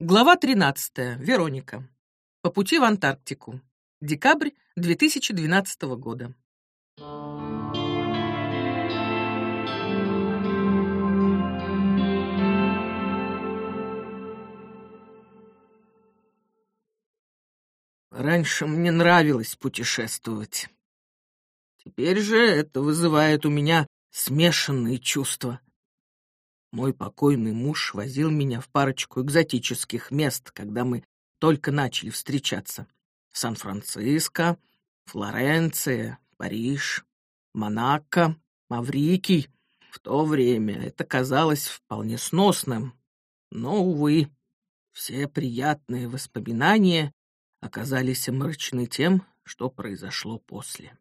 Глава 13. Вероника. По пути в Антарктику. Декабрь 2012 года. Раньше мне нравилось путешествовать. Теперь же это вызывает у меня смешанные чувства. Мой покойный муж возил меня в парочку экзотических мест, когда мы только начали встречаться. Сан-Франциско, Флоренция, Париж, Монако, Маврикий. В то время это казалось вполне сносным. Но, увы, все приятные воспоминания оказались омрачены тем, что произошло после.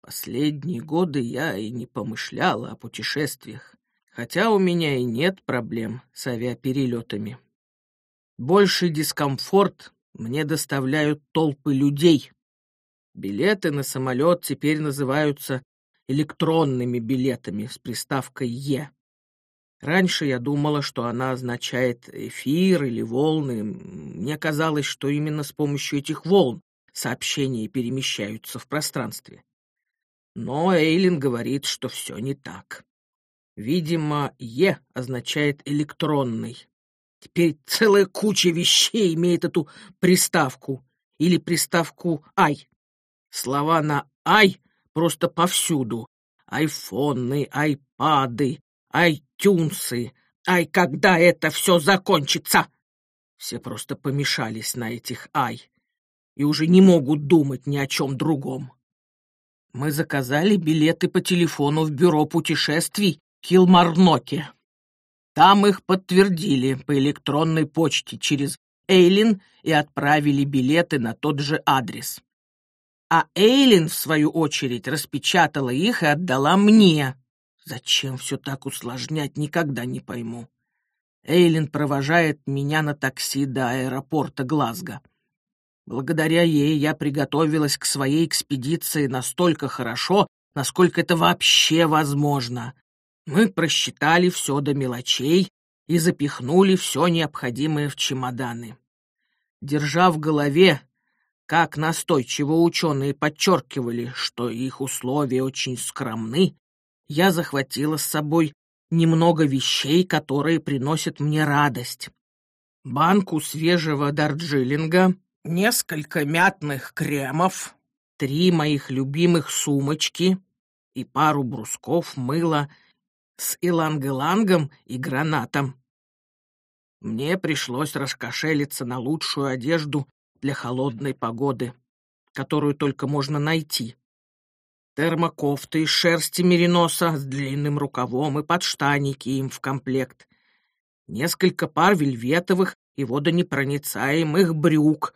Последние годы я и не помышляла о путешествиях хотя у меня и нет проблем с авиаперелетами. Больший дискомфорт мне доставляют толпы людей. Билеты на самолет теперь называются электронными билетами с приставкой «Е». Раньше я думала, что она означает эфир или волны. Мне казалось, что именно с помощью этих волн сообщения перемещаются в пространстве. Но Эйлин говорит, что все не так. Видимо, «Е» означает «электронный». Теперь целая куча вещей имеет эту приставку или приставку «ай». Слова на «ай» просто повсюду. Айфоны, айпады, айтюнсы. Ай, когда это все закончится? Все просто помешались на этих «ай» и уже не могут думать ни о чем другом. Мы заказали билеты по телефону в бюро путешествий Килмарноке. Там их подтвердили по электронной почте через Эйлин и отправили билеты на тот же адрес. А Эйлин, в свою очередь, распечатала их и отдала мне. Зачем все так усложнять, никогда не пойму. Эйлин провожает меня на такси до аэропорта Глазго. Благодаря ей я приготовилась к своей экспедиции настолько хорошо, насколько это вообще возможно. Мы просчитали все до мелочей и запихнули все необходимое в чемоданы. Держа в голове, как настойчиво ученые подчеркивали, что их условия очень скромны, я захватила с собой немного вещей, которые приносят мне радость. Банку свежего дарджилинга, несколько мятных кремов, три моих любимых сумочки и пару брусков мыла с иланг-илангом и гранатом. Мне пришлось раскошелиться на лучшую одежду для холодной погоды, которую только можно найти. Термокофты из шерсти мериноса с длинным рукавом и подштаники им в комплект. Несколько пар вельветовых и водонепроницаемых брюк.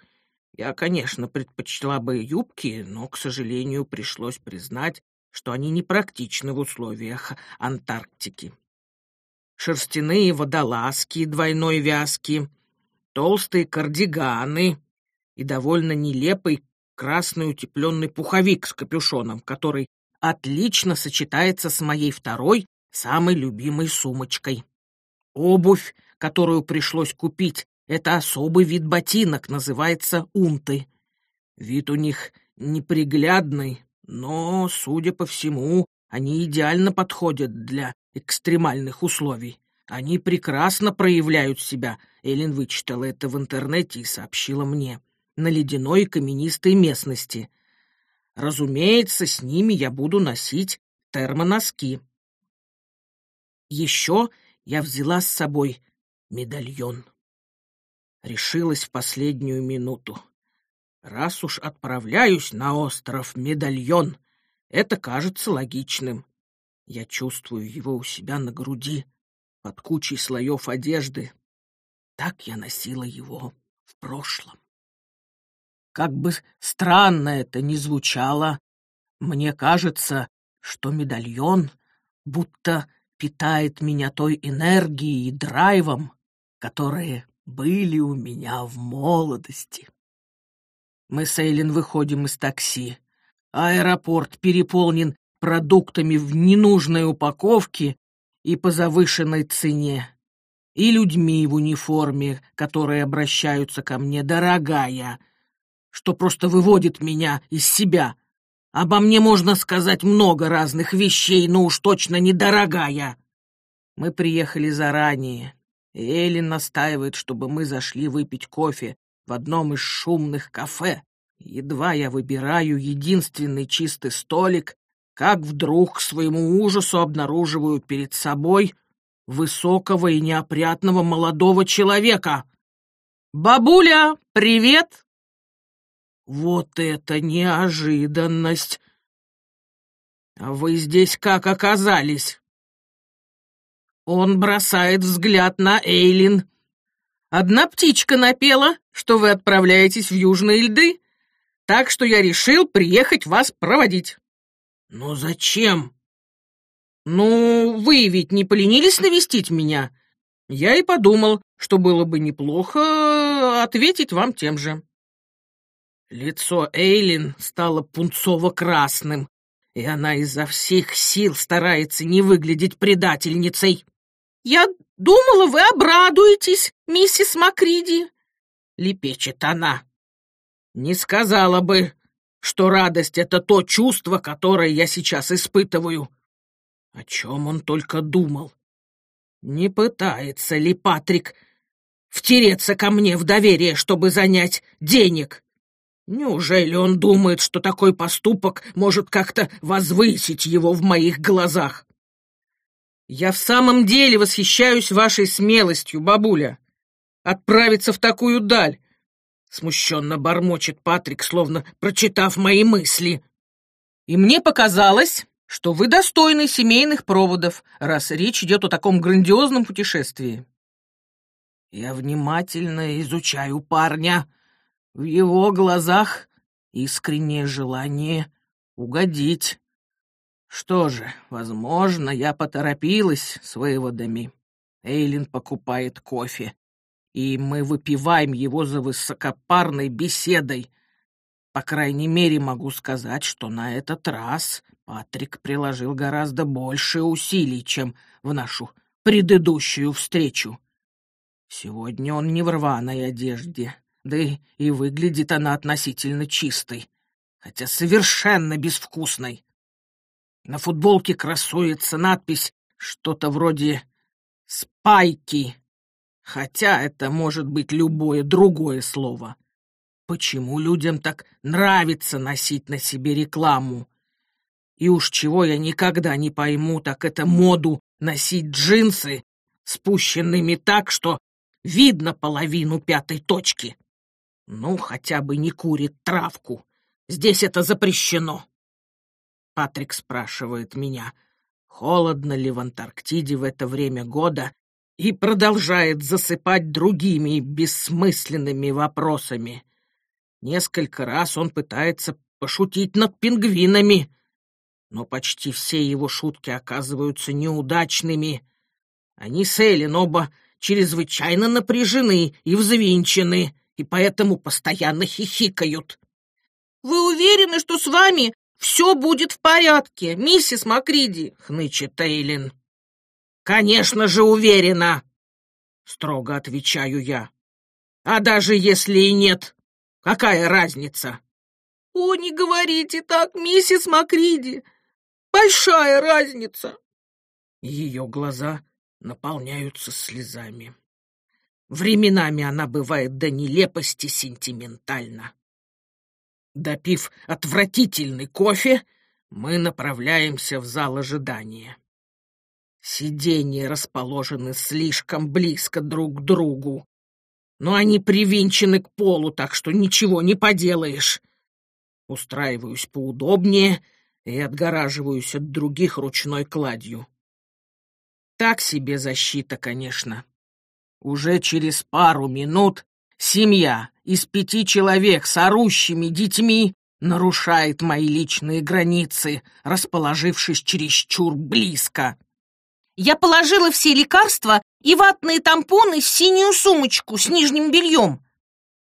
Я, конечно, предпочла бы юбки, но, к сожалению, пришлось признать, что они непрактичны в условиях Антарктики. Шерстяные водолазки двойной вязки, толстые кардиганы и довольно нелепый красный утепленный пуховик с капюшоном, который отлично сочетается с моей второй, самой любимой сумочкой. Обувь, которую пришлось купить, это особый вид ботинок, называется унты. Вид у них неприглядный, но, судя по всему, они идеально подходят для экстремальных условий. Они прекрасно проявляют себя. Эллен вычитала это в интернете и сообщила мне. На ледяной каменистой местности. Разумеется, с ними я буду носить термоноски. Еще я взяла с собой медальон. Решилась в последнюю минуту. Раз уж отправляюсь на остров Медальон, это кажется логичным. Я чувствую его у себя на груди, под кучей слоев одежды. Так я носила его в прошлом. Как бы странно это ни звучало, мне кажется, что медальон будто питает меня той энергией и драйвом, которые были у меня в молодости. Мы с Эйлин выходим из такси. Аэропорт переполнен продуктами в ненужной упаковке и по завышенной цене. и людьми в униформе, которые обращаются ко мне, дорогая, что просто выводит меня из себя. Обо мне можно сказать много разных вещей, но уж точно не дорогая. Мы приехали заранее. Эллен настаивает, чтобы мы зашли выпить кофе в одном из шумных кафе. Едва я выбираю единственный чистый столик, как вдруг к своему ужасу обнаруживаю перед собой высокого и неопрятного молодого человека. «Бабуля, привет!» Вот это неожиданность! А вы здесь как оказались? Он бросает взгляд на Эйлин. Одна птичка напела, что вы отправляетесь в южные льды, так что я решил приехать вас проводить. Но зачем? Ну, вы ведь не поленились навестить меня. Я и подумал, что было бы неплохо ответить вам тем же. Лицо Эйлин стало пунцово-красным, и она изо всех сил старается не выглядеть предательницей. «Я думала, вы обрадуетесь, миссис Макриди», — лепечет она. «Не сказала бы, что радость — это то чувство, которое я сейчас испытываю. О чем он только думал? Не пытается ли Патрик втереться ко мне в доверие, чтобы занять денег?» Неужели он думает, что такой поступок может как-то возвысить его в моих глазах? Я в самом деле восхищаюсь вашей смелостью, бабуля. Отправиться в такую даль. Смущенно бормочет Патрик, словно прочитав мои мысли. И мне показалось, что вы достойны семейных проводов, раз речь идет о таком грандиозном путешествии. Я внимательно изучаю парня, в его глазах искреннее желание угодить. Что же, возможно, я поторопилась с выводами. Эйлин покупает кофе, и мы выпиваем его за высокопарной беседой. По крайней мере, могу сказать, что на этот раз Патрик приложил гораздо больше усилий, чем в нашу предыдущую встречу. Сегодня он не в рваной одежде, да и выглядит она относительно чистой, хотя совершенно безвкусной. На футболке красуется надпись что-то вроде «спайки», хотя это может быть любое другое слово. Почему людям так нравится носить на себе рекламу? И уж чего я никогда не пойму, так это моду носить джинсы, спущенными так, что видно половину пятой точки. Ну, хотя бы не курит травку. Здесь это запрещено. Патрик спрашивает меня, холодно ли в Антарктиде в это время года, и продолжает засыпать другими бессмысленными вопросами. Несколько раз он пытается пошутить над пингвинами, но почти все его шутки оказываются неудачными. Они с Эллен оба чрезвычайно напряжены и взвинчены, и поэтому постоянно хихикают. «Вы уверены, что с вами все будет в порядке, миссис Макриди?» — хнычет Эйлин. «Конечно же уверена!» — строго отвечаю я. «А даже если и нет, какая разница?» «О, не говорите так, миссис Макриди! Большая разница!» Ее глаза наполняются слезами. Временами она бывает до нелепости сентиментальна. Допив отвратительный кофе, мы направляемся в зал ожидания. Сиденья расположены слишком близко друг к другу, но они привинчены к полу, так что ничего не поделаешь. Устраиваюсь поудобнее и отгораживаюсь от других ручной кладью. Так себе защита, конечно. Уже через пару минут семья из пяти человек с орущими детьми нарушает мои личные границы, расположившись чересчур близко. Я положила все лекарства и ватные тампоны в синюю сумочку с нижним бельем,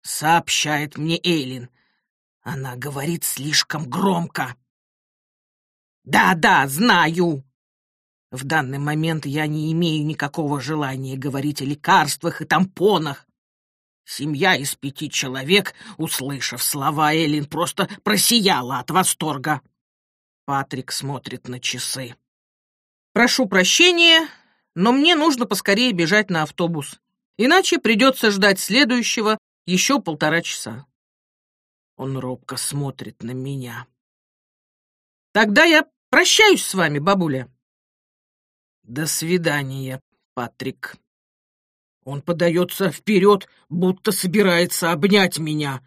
сообщает мне Эйлин. Она говорит слишком громко. «Да-да, знаю!» В данный момент я не имею никакого желания говорить о лекарствах и тампонах. Семья из пяти человек, услышав слова Эллин, просто просияла от восторга. Патрик смотрит на часы. «Прошу прощения, но мне нужно поскорее бежать на автобус, иначе придется ждать следующего еще полтора часа». Он робко смотрит на меня. «Тогда я прощаюсь с вами, бабуля». «До свидания, Патрик». Он подается вперед, будто собирается обнять меня,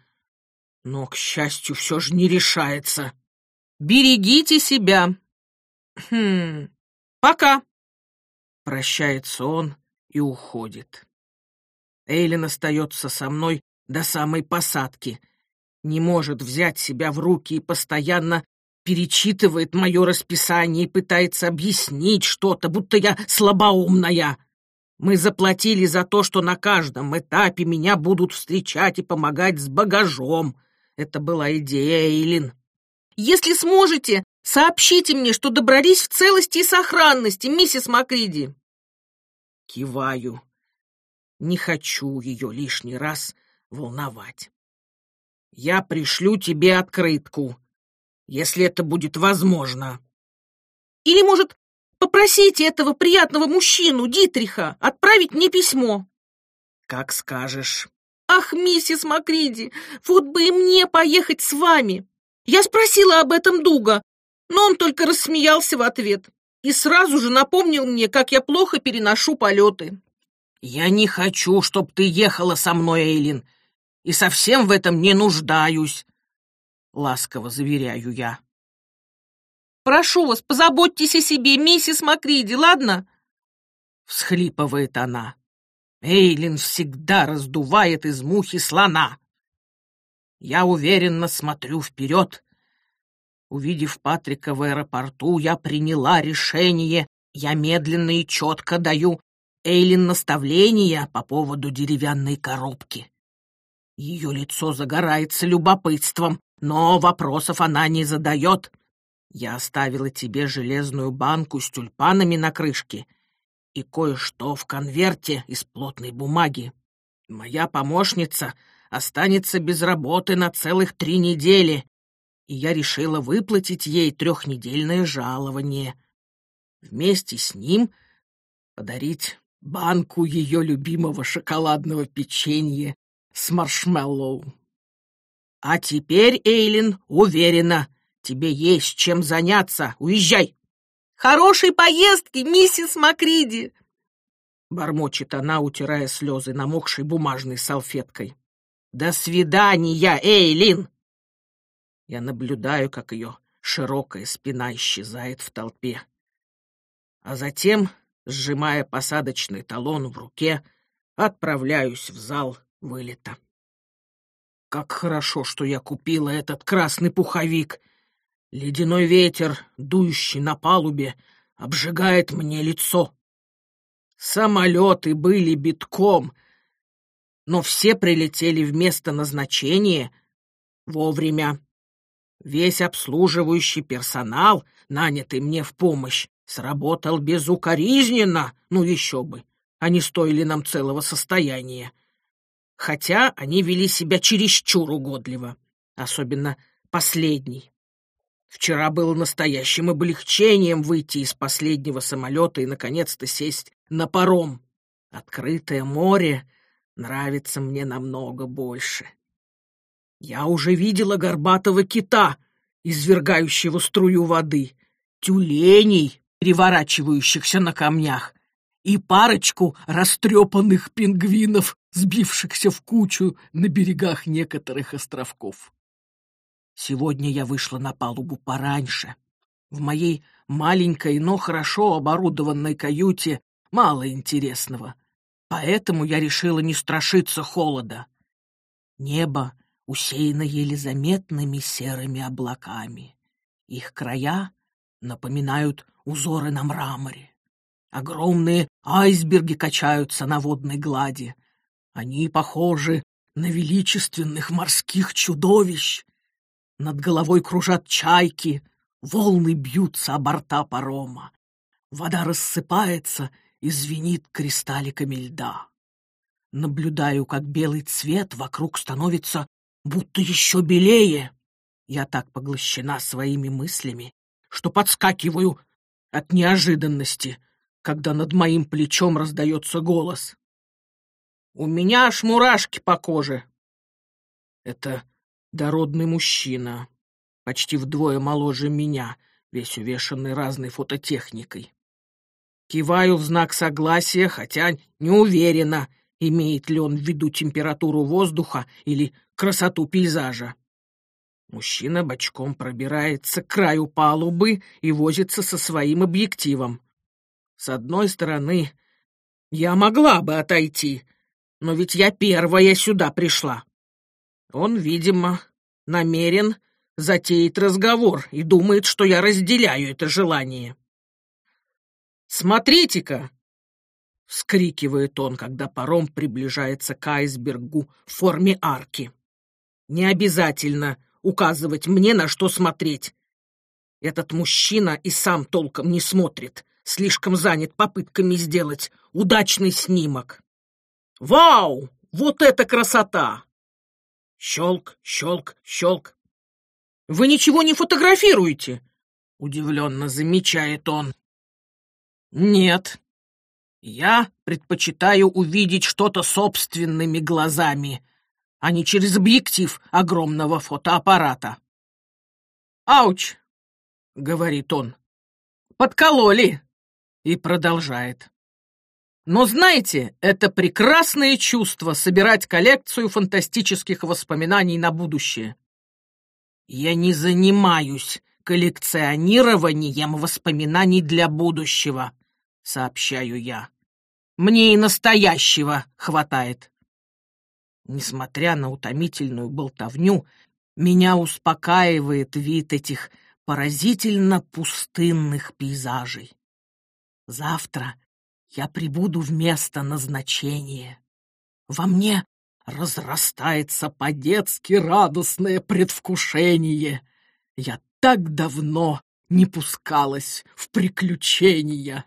но, к счастью, все же не решается. «Берегите себя!» «Хм... Пока!» Прощается он и уходит. Эйлин остается со мной до самой посадки, не может взять себя в руки и постоянно перечитывает мое расписание и пытается объяснить что-то, будто я слабоумная. Мы заплатили за то, что на каждом этапе меня будут встречать и помогать с багажом. Это была идея Эйлин. Если сможете, сообщите мне, что добрались в целости и сохранности, миссис Макриди. Киваю. Не хочу ее лишний раз волновать. Я пришлю тебе открытку если это будет возможно. Или, может, попросите этого приятного мужчину, Дитриха, отправить мне письмо? Как скажешь. Ах, миссис Макриди, вот бы и мне поехать с вами. Я спросила об этом Дуга, но он только рассмеялся в ответ и сразу же напомнил мне, как я плохо переношу полеты. Я не хочу, чтобы ты ехала со мной, Эйлин, и совсем в этом не нуждаюсь ласково заверяю я. «Прошу вас, позаботьтесь о себе, миссис Макриди, ладно?» Всхлипывает она. Эйлин всегда раздувает из мухи слона. Я уверенно смотрю вперед. Увидев Патрика в аэропорту, я приняла решение. Я медленно и четко даю Эйлин наставления по поводу деревянной коробки. Ее лицо загорается любопытством. Но вопросов она не задает. Я оставила тебе железную банку с тюльпанами на крышке и кое-что в конверте из плотной бумаги. Моя помощница останется без работы на целых три недели, и я решила выплатить ей трехнедельное жалование. Вместе с ним подарить банку ее любимого шоколадного печенья с маршмеллоу. А теперь, Эйлин, уверена, тебе есть чем заняться. Уезжай. Хорошей поездки, миссис Макриди. Бормочет она, утирая слезы намокшей бумажной салфеткой. До свидания, Эйлин. Я наблюдаю, как ее широкая спина исчезает в толпе. А затем, сжимая посадочный талон в руке, отправляюсь в зал вылета. Как хорошо, что я купила этот красный пуховик. Ледяной ветер, дующий на палубе, обжигает мне лицо. Самолеты были битком, но все прилетели в место назначения вовремя. Весь обслуживающий персонал, нанятый мне в помощь, сработал безукоризненно, ну еще бы, они стоили нам целого состояния хотя они вели себя чересчур угодливо, особенно последний. Вчера было настоящим облегчением выйти из последнего самолета и, наконец-то, сесть на паром. Открытое море нравится мне намного больше. Я уже видела горбатого кита, извергающего струю воды, тюленей, переворачивающихся на камнях, и парочку растрепанных пингвинов, сбившихся в кучу на берегах некоторых островков. Сегодня я вышла на палубу пораньше. В моей маленькой, но хорошо оборудованной каюте мало интересного, поэтому я решила не страшиться холода. Небо усеяно еле заметными серыми облаками. Их края напоминают узоры на мраморе. Огромные айсберги качаются на водной глади. Они похожи на величественных морских чудовищ. Над головой кружат чайки, волны бьются о борта парома. Вода рассыпается и звенит кристалликами льда. Наблюдаю, как белый цвет вокруг становится будто еще белее. Я так поглощена своими мыслями, что подскакиваю от неожиданности, когда над моим плечом раздается голос. У меня аж мурашки по коже. Это дородный мужчина, почти вдвое моложе меня, весь увешанный разной фототехникой. Киваю в знак согласия, хотя не уверена, имеет ли он в виду температуру воздуха или красоту пейзажа. Мужчина бочком пробирается к краю палубы и возится со своим объективом. С одной стороны, я могла бы отойти, но ведь я первая сюда пришла. Он, видимо, намерен затеять разговор и думает, что я разделяю это желание. «Смотрите-ка!» — вскрикивает он, когда паром приближается к айсбергу в форме арки. «Не обязательно указывать мне, на что смотреть. Этот мужчина и сам толком не смотрит, слишком занят попытками сделать удачный снимок. Вау! Вот это красота! Щелк, щелк, щелк. Вы ничего не фотографируете? Удивленно замечает он. Нет. Я предпочитаю увидеть что-то собственными глазами, а не через объектив огромного фотоаппарата. «Ауч!» — говорит он. «Подкололи!» И продолжает. Но знаете, это прекрасное чувство собирать коллекцию фантастических воспоминаний на будущее. Я не занимаюсь коллекционированием воспоминаний для будущего, сообщаю я. Мне и настоящего хватает. Несмотря на утомительную болтовню, меня успокаивает вид этих поразительно пустынных пейзажей. Завтра я прибуду в место назначения. Во мне разрастается по-детски радостное предвкушение. Я так давно не пускалась в приключения.